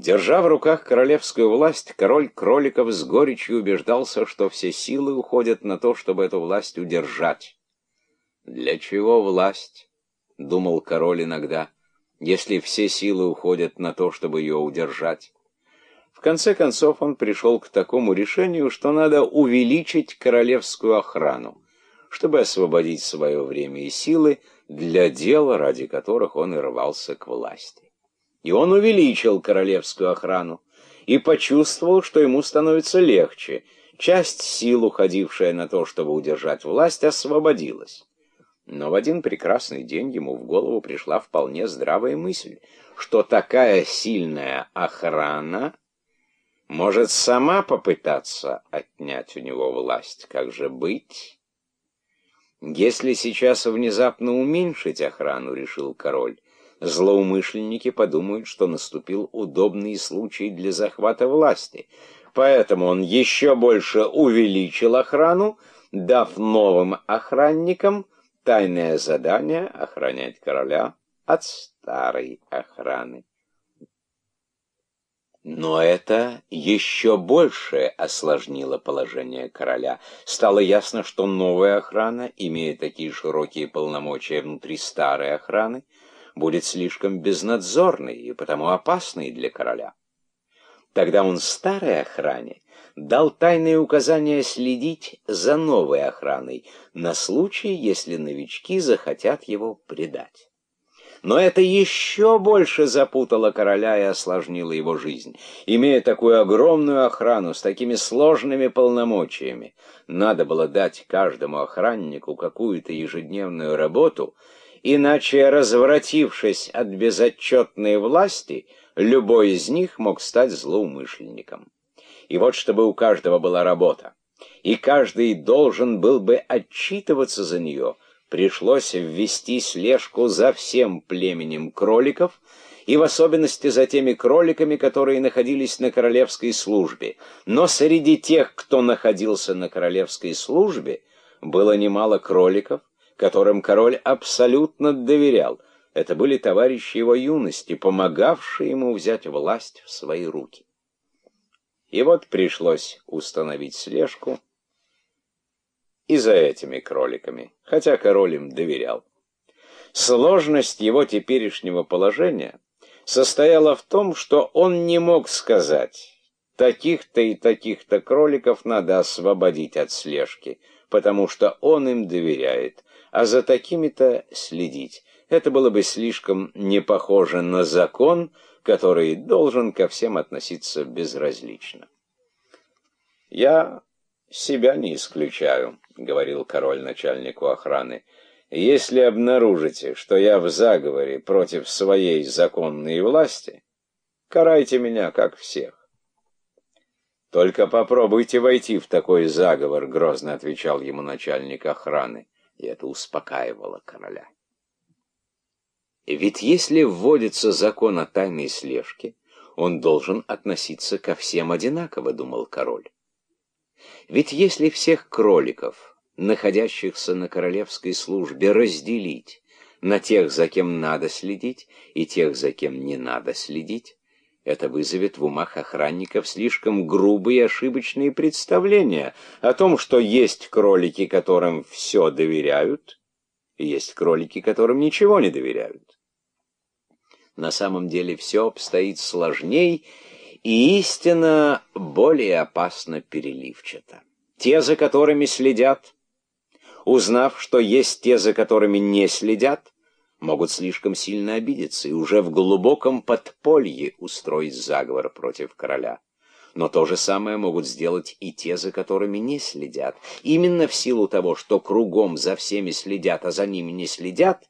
Держа в руках королевскую власть, король кроликов с горечью убеждался, что все силы уходят на то, чтобы эту власть удержать. «Для чего власть?» — думал король иногда, — «если все силы уходят на то, чтобы ее удержать». В конце концов он пришел к такому решению, что надо увеличить королевскую охрану, чтобы освободить свое время и силы для дел, ради которых он и рвался к власти. И он увеличил королевскую охрану и почувствовал, что ему становится легче. Часть сил, уходившая на то, чтобы удержать власть, освободилась. Но в один прекрасный день ему в голову пришла вполне здравая мысль, что такая сильная охрана может сама попытаться отнять у него власть. Как же быть? Если сейчас внезапно уменьшить охрану, решил король, злоумышленники подумают, что наступил удобный случай для захвата власти. Поэтому он еще больше увеличил охрану, дав новым охранникам тайное задание охранять короля от старой охраны. Но это еще больше осложнило положение короля. Стало ясно, что новая охрана, имея такие широкие полномочия внутри старой охраны, будет слишком безнадзорной и потому опасной для короля. Тогда он старой охране дал тайные указания следить за новой охраной на случай, если новички захотят его предать. Но это еще больше запутало короля и осложнило его жизнь. Имея такую огромную охрану с такими сложными полномочиями, надо было дать каждому охраннику какую-то ежедневную работу — иначе, развратившись от безотчетной власти, любой из них мог стать злоумышленником. И вот чтобы у каждого была работа, и каждый должен был бы отчитываться за нее, пришлось ввести слежку за всем племенем кроликов, и в особенности за теми кроликами, которые находились на королевской службе. Но среди тех, кто находился на королевской службе, было немало кроликов, которым король абсолютно доверял. Это были товарищи его юности, помогавшие ему взять власть в свои руки. И вот пришлось установить слежку и за этими кроликами, хотя король им доверял. Сложность его теперешнего положения состояла в том, что он не мог сказать, таких-то и таких-то кроликов надо освободить от слежки, потому что он им доверяет, а за такими-то следить. Это было бы слишком не похоже на закон, который должен ко всем относиться безразлично. «Я себя не исключаю», — говорил король начальнику охраны. «Если обнаружите, что я в заговоре против своей законной власти, карайте меня, как всех». «Только попробуйте войти в такой заговор», — грозно отвечал ему начальник охраны и это успокаивало короля. Ведь если вводится закон о тайной слежке, он должен относиться ко всем одинаково, думал король. Ведь если всех кроликов, находящихся на королевской службе, разделить на тех, за кем надо следить, и тех, за кем не надо следить, это вызовет в умах охранников слишком грубые и ошибочные представления о том, что есть кролики, которым все доверяют, и есть кролики, которым ничего не доверяют. На самом деле все обстоит сложней, и истина более опасно переливчата. Те, за которыми следят, узнав, что есть те, за которыми не следят, могут слишком сильно обидеться и уже в глубоком подполье устроить заговор против короля. Но то же самое могут сделать и те, за которыми не следят. Именно в силу того, что кругом за всеми следят, а за ними не следят,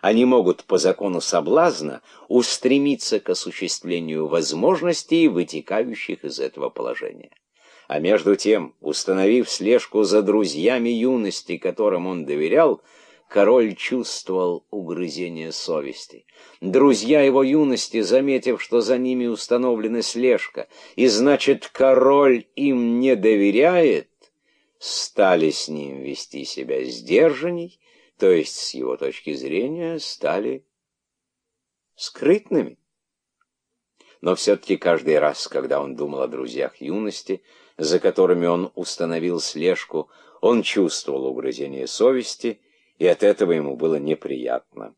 они могут по закону соблазна устремиться к осуществлению возможностей, вытекающих из этого положения. А между тем, установив слежку за друзьями юности, которым он доверял, Король чувствовал угрызение совести. Друзья его юности, заметив, что за ними установлена слежка, и значит, король им не доверяет, стали с ним вести себя сдержанней, то есть, с его точки зрения, стали скрытными. Но все-таки каждый раз, когда он думал о друзьях юности, за которыми он установил слежку, он чувствовал угрызение совести, и от этого ему было неприятно.